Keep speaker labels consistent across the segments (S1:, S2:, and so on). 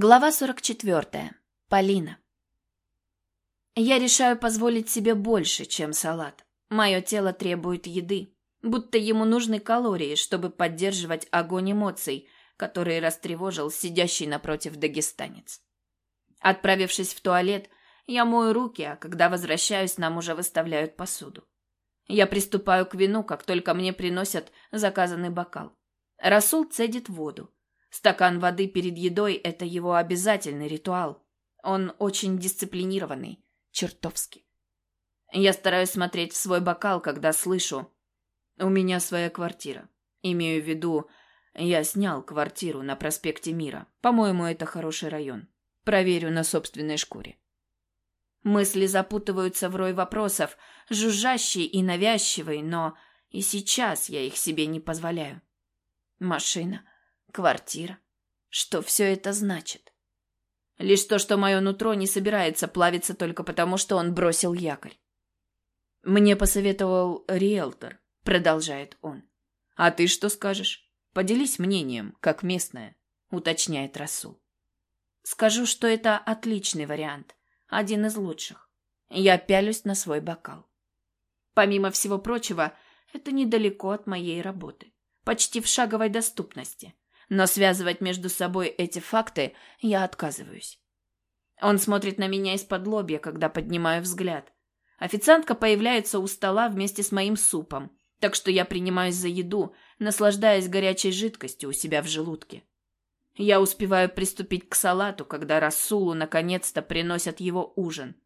S1: Глава 44. Полина. Я решаю позволить себе больше, чем салат. Мое тело требует еды, будто ему нужны калории, чтобы поддерживать огонь эмоций, который растревожил сидящий напротив дагестанец. Отправившись в туалет, я мою руки, а когда возвращаюсь, нам уже выставляют посуду. Я приступаю к вину, как только мне приносят заказанный бокал. Расул цедит воду. Стакан воды перед едой – это его обязательный ритуал. Он очень дисциплинированный, чертовски. Я стараюсь смотреть в свой бокал, когда слышу «У меня своя квартира». Имею в виду, я снял квартиру на проспекте Мира. По-моему, это хороший район. Проверю на собственной шкуре. Мысли запутываются в рой вопросов, жужжащие и навязчивые, но и сейчас я их себе не позволяю. Машина – Квартира. Что все это значит? Лишь то, что мое нутро не собирается плавиться только потому, что он бросил якорь. Мне посоветовал риэлтор, продолжает он. А ты что скажешь? Поделись мнением, как местная, уточняет Расул. Скажу, что это отличный вариант, один из лучших. Я пялюсь на свой бокал. Помимо всего прочего, это недалеко от моей работы, почти в шаговой доступности но связывать между собой эти факты я отказываюсь. Он смотрит на меня из-под лобья, когда поднимаю взгляд. Официантка появляется у стола вместе с моим супом, так что я принимаюсь за еду, наслаждаясь горячей жидкостью у себя в желудке. Я успеваю приступить к салату, когда Расулу наконец-то приносят его ужин.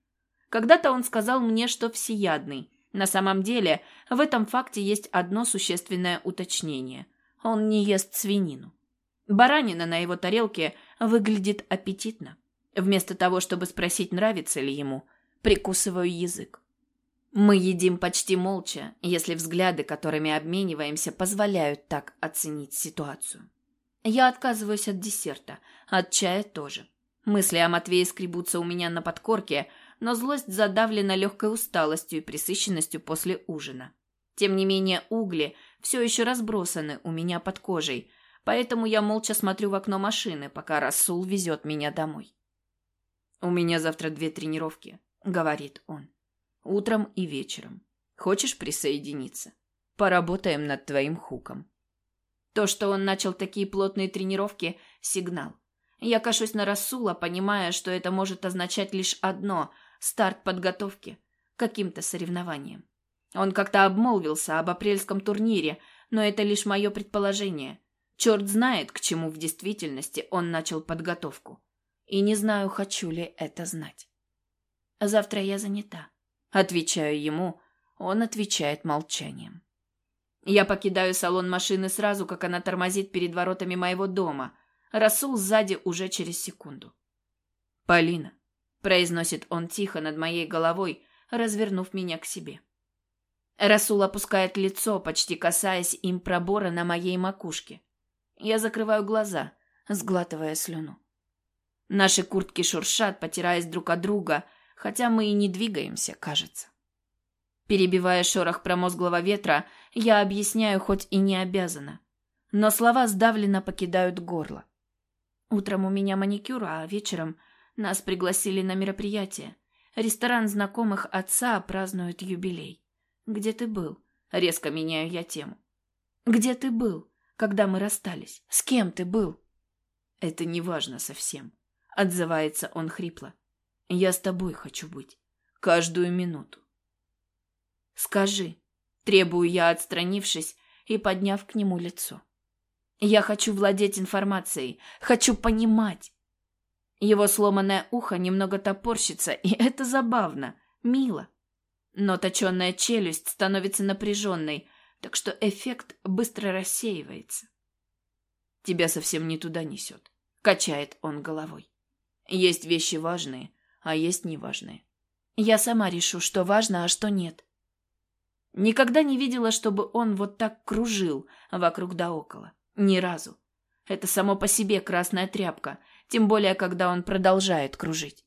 S1: Когда-то он сказал мне, что всеядный. На самом деле, в этом факте есть одно существенное уточнение. Он не ест свинину. Баранина на его тарелке выглядит аппетитно. Вместо того, чтобы спросить, нравится ли ему, прикусываю язык. Мы едим почти молча, если взгляды, которыми обмениваемся, позволяют так оценить ситуацию. Я отказываюсь от десерта, от чая тоже. Мысли о Матвее скребутся у меня на подкорке, но злость задавлена легкой усталостью и пресыщенностью после ужина. Тем не менее, угли все еще разбросаны у меня под кожей – поэтому я молча смотрю в окно машины, пока Расул везет меня домой. «У меня завтра две тренировки», — говорит он. «Утром и вечером. Хочешь присоединиться? Поработаем над твоим хуком». То, что он начал такие плотные тренировки — сигнал. Я кашусь на Расула, понимая, что это может означать лишь одно — старт подготовки к каким-то соревнованиям. Он как-то обмолвился об апрельском турнире, но это лишь мое предположение. Черт знает, к чему в действительности он начал подготовку. И не знаю, хочу ли это знать. Завтра я занята. Отвечаю ему, он отвечает молчанием. Я покидаю салон машины сразу, как она тормозит перед воротами моего дома. Расул сзади уже через секунду. «Полина», — произносит он тихо над моей головой, развернув меня к себе. Расул опускает лицо, почти касаясь им пробора на моей макушке. Я закрываю глаза, сглатывая слюну. Наши куртки шуршат, потираясь друг от друга, хотя мы и не двигаемся, кажется. Перебивая шорох промозглого ветра, я объясняю, хоть и не обязана. Но слова сдавленно покидают горло. Утром у меня маникюр, а вечером нас пригласили на мероприятие. Ресторан знакомых отца празднует юбилей. Где ты был? Резко меняю я тему. Где ты был? Когда мы расстались? С кем ты был?» «Это не важно совсем», — отзывается он хрипло. «Я с тобой хочу быть. Каждую минуту». «Скажи», — требую я, отстранившись и подняв к нему лицо. «Я хочу владеть информацией, хочу понимать». Его сломанное ухо немного топорщится, и это забавно, мило. Но точенная челюсть становится напряженной, так что эффект быстро рассеивается. Тебя совсем не туда несет. Качает он головой. Есть вещи важные, а есть неважные. Я сама решу, что важно, а что нет. Никогда не видела, чтобы он вот так кружил вокруг да около. Ни разу. Это само по себе красная тряпка, тем более, когда он продолжает кружить.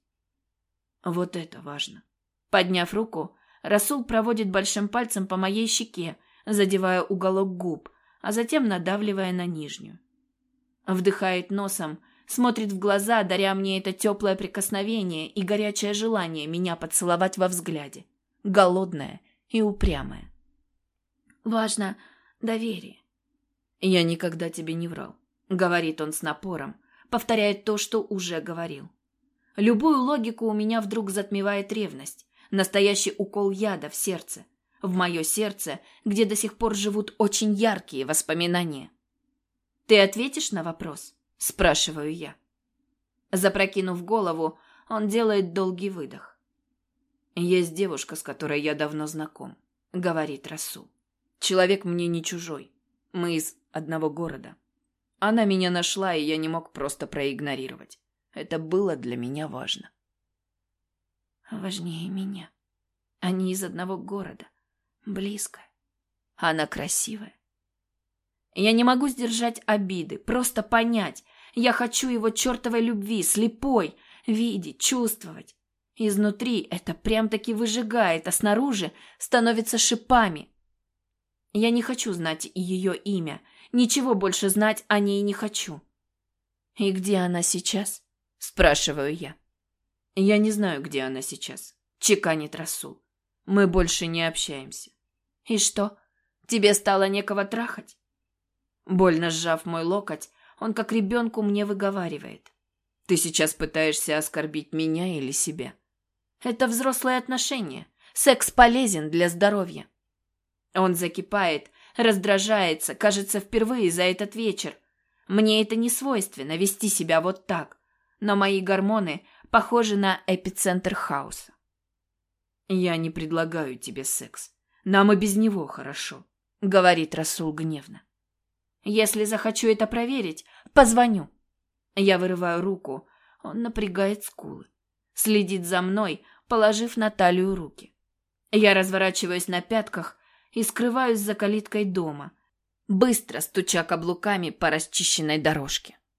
S1: Вот это важно. Подняв руку, Расул проводит большим пальцем по моей щеке, задевая уголок губ, а затем надавливая на нижнюю. Вдыхает носом, смотрит в глаза, даря мне это теплое прикосновение и горячее желание меня поцеловать во взгляде. Голодное и упрямое. Важно доверие. «Я никогда тебе не врал», — говорит он с напором, повторяет то, что уже говорил. Любую логику у меня вдруг затмевает ревность, настоящий укол яда в сердце, в мое сердце, где до сих пор живут очень яркие воспоминания. «Ты ответишь на вопрос?» – спрашиваю я. Запрокинув голову, он делает долгий выдох. «Есть девушка, с которой я давно знаком», — говорит Расул. «Человек мне не чужой. Мы из одного города. Она меня нашла, и я не мог просто проигнорировать. Это было для меня важно».
S2: «Важнее меня. Они из одного города. Близко.
S1: Она красивая. Я не могу сдержать обиды, просто понять. Я хочу его чертовой любви, слепой, видеть, чувствовать. Изнутри это прям-таки выжигает, а снаружи становится шипами. Я не хочу знать ее имя. Ничего больше знать о ней не хочу. «И где она сейчас?» – спрашиваю я. «Я не знаю, где она сейчас», – чеканит Расул. «Мы больше не общаемся». «И что, тебе стало некого трахать?» Больно сжав мой локоть, он как ребенку мне выговаривает. «Ты сейчас пытаешься оскорбить меня или себя?» «Это взрослые отношения. Секс полезен для здоровья». Он закипает, раздражается, кажется, впервые за этот вечер. Мне это не свойственно, вести себя вот так. Но мои гормоны похожи на эпицентр хаоса. «Я не предлагаю тебе секс. Нам и без него хорошо», — говорит Расул гневно. Если захочу это проверить, позвоню. Я вырываю руку. Он напрягает скулы. Следит за мной, положив на талию руки. Я разворачиваюсь на пятках и скрываюсь за калиткой дома, быстро стуча каблуками по расчищенной дорожке.